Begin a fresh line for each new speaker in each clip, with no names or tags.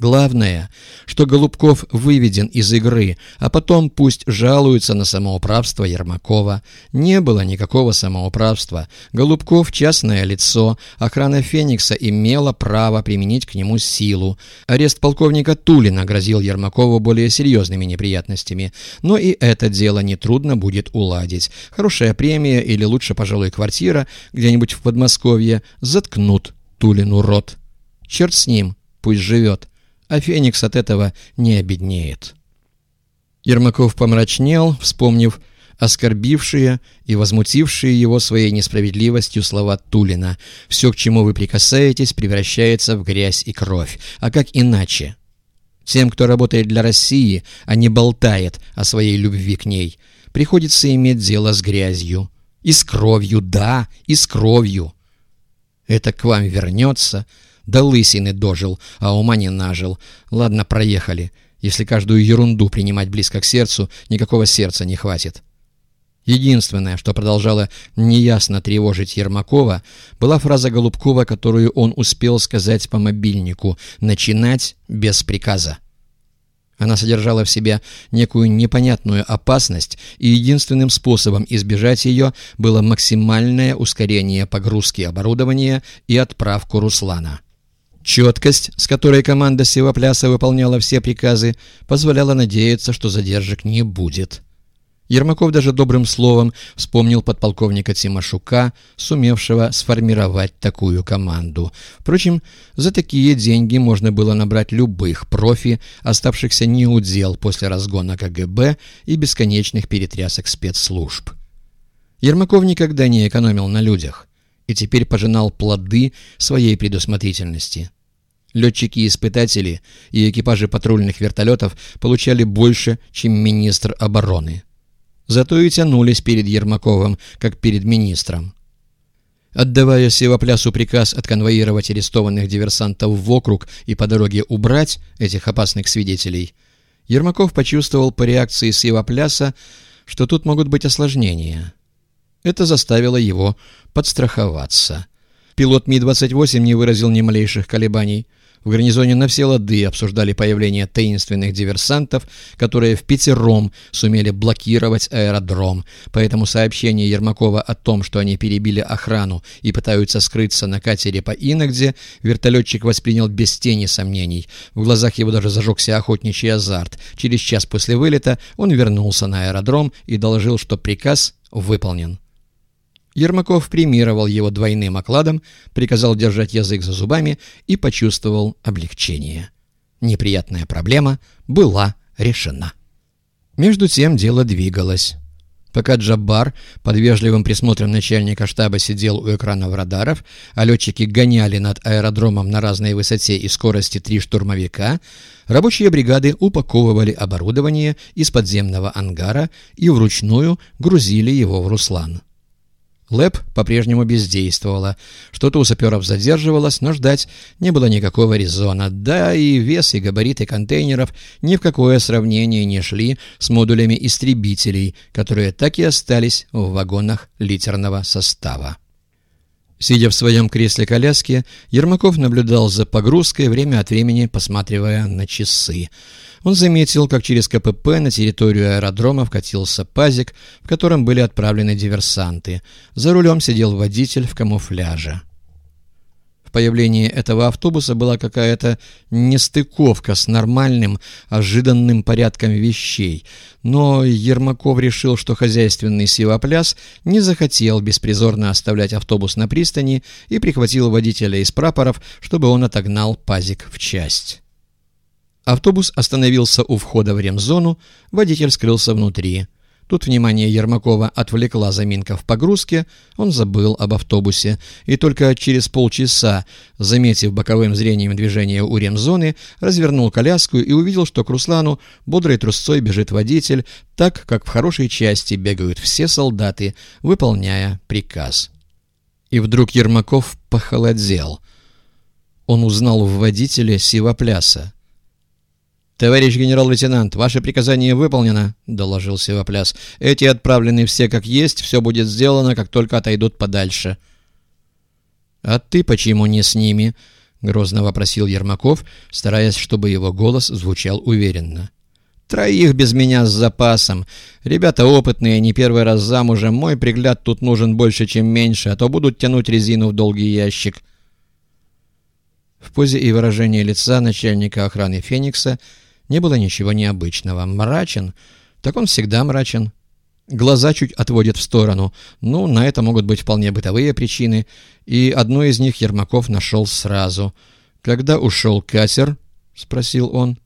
Главное, что Голубков выведен из игры, а потом пусть жалуются на самоуправство Ермакова. Не было никакого самоуправства. Голубков – частное лицо, охрана «Феникса» имела право применить к нему силу. Арест полковника Тулина грозил Ермакову более серьезными неприятностями. Но и это дело нетрудно будет уладить. Хорошая премия или лучше, пожалуй, квартира где-нибудь в Подмосковье заткнут Тулину рот. Черт с ним, пусть живет а Феникс от этого не обеднеет. Ермаков помрачнел, вспомнив оскорбившие и возмутившие его своей несправедливостью слова Тулина. «Все, к чему вы прикасаетесь, превращается в грязь и кровь. А как иначе?» Тем, кто работает для России, а не болтает о своей любви к ней, приходится иметь дело с грязью. И с кровью, да, и с кровью. Это к вам вернется, до лысины дожил, а ума не нажил. Ладно, проехали. Если каждую ерунду принимать близко к сердцу, никакого сердца не хватит. Единственное, что продолжало неясно тревожить Ермакова, была фраза Голубкова, которую он успел сказать по мобильнику «начинать без приказа». Она содержала в себе некую непонятную опасность, и единственным способом избежать ее было максимальное ускорение погрузки оборудования и отправку Руслана. Четкость, с которой команда Севопляса выполняла все приказы, позволяла надеяться, что задержек не будет. Ермаков даже добрым словом вспомнил подполковника Тимошука, сумевшего сформировать такую команду. Впрочем, за такие деньги можно было набрать любых профи, оставшихся неудел после разгона КГБ и бесконечных перетрясок спецслужб. Ермаков никогда не экономил на людях и теперь пожинал плоды своей предусмотрительности. Летчики-испытатели и экипажи патрульных вертолетов получали больше, чем министр обороны. Зато и тянулись перед Ермаковым, как перед министром. Отдавая Севоплясу приказ отконвоировать арестованных диверсантов в округ и по дороге убрать этих опасных свидетелей, Ермаков почувствовал по реакции Севопляса, что тут могут быть осложнения. Это заставило его подстраховаться. Пилот Ми-28 не выразил ни малейших колебаний – в гарнизоне на все лады обсуждали появление таинственных диверсантов, которые в пятером сумели блокировать аэродром, поэтому сообщение Ермакова о том, что они перебили охрану и пытаются скрыться на катере по Иногде, вертолетчик воспринял без тени сомнений. В глазах его даже зажегся охотничий азарт. Через час после вылета он вернулся на аэродром и доложил, что приказ выполнен. Ермаков премировал его двойным окладом, приказал держать язык за зубами и почувствовал облегчение. Неприятная проблема была решена. Между тем дело двигалось. Пока Джаббар под вежливым присмотром начальника штаба сидел у экранов радаров, а летчики гоняли над аэродромом на разной высоте и скорости три штурмовика, рабочие бригады упаковывали оборудование из подземного ангара и вручную грузили его в Руслан. ЛЭП по-прежнему бездействовала. Что-то у саперов задерживалось, но ждать не было никакого резона. Да и вес и габариты контейнеров ни в какое сравнение не шли с модулями истребителей, которые так и остались в вагонах литерного состава. Сидя в своем кресле коляски, Ермаков наблюдал за погрузкой, время от времени посматривая на часы. Он заметил, как через КПП на территорию аэродрома вкатился пазик, в котором были отправлены диверсанты. За рулем сидел водитель в камуфляже. В появлении этого автобуса была какая-то нестыковка с нормальным, ожиданным порядком вещей. Но Ермаков решил, что хозяйственный сивопляс не захотел беспризорно оставлять автобус на пристани и прихватил водителя из прапоров, чтобы он отогнал пазик в часть. Автобус остановился у входа в ремзону, водитель скрылся внутри. Тут внимание Ермакова отвлекла заминка в погрузке, он забыл об автобусе, и только через полчаса, заметив боковым зрением движение у ремзоны, развернул коляску и увидел, что к Руслану бодрой трусцой бежит водитель, так, как в хорошей части бегают все солдаты, выполняя приказ. И вдруг Ермаков похолодел. Он узнал в водителе Сивопляса. «Товарищ генерал-лейтенант, ваше приказание выполнено», — доложил Севопляс. «Эти отправлены все как есть, все будет сделано, как только отойдут подальше». «А ты почему не с ними?» — грозно вопросил Ермаков, стараясь, чтобы его голос звучал уверенно. «Троих без меня с запасом. Ребята опытные, не первый раз замужем. Мой пригляд тут нужен больше, чем меньше, а то будут тянуть резину в долгий ящик». В позе и выражении лица начальника охраны «Феникса» не было ничего необычного. Мрачен, так он всегда мрачен. Глаза чуть отводят в сторону. Ну, на это могут быть вполне бытовые причины, и одну из них Ермаков нашел сразу. «Когда ушел катер?» — спросил он.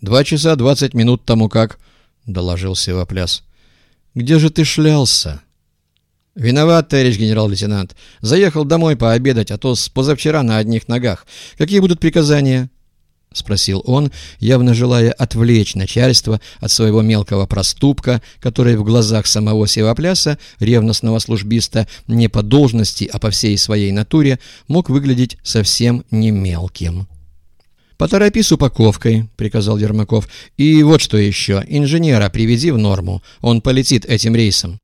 «Два часа двадцать минут тому как», — доложил Севопляс. «Где же ты шлялся?» «Виноват, товарищ генерал-лейтенант. Заехал домой пообедать, а то с позавчера на одних ногах. Какие будут приказания?» — спросил он, явно желая отвлечь начальство от своего мелкого проступка, который в глазах самого Севопляса, ревностного службиста, не по должности, а по всей своей натуре, мог выглядеть совсем не мелким. «Поторопи с упаковкой», — приказал Ермаков. «И вот что еще. Инженера привези в норму. Он полетит этим рейсом».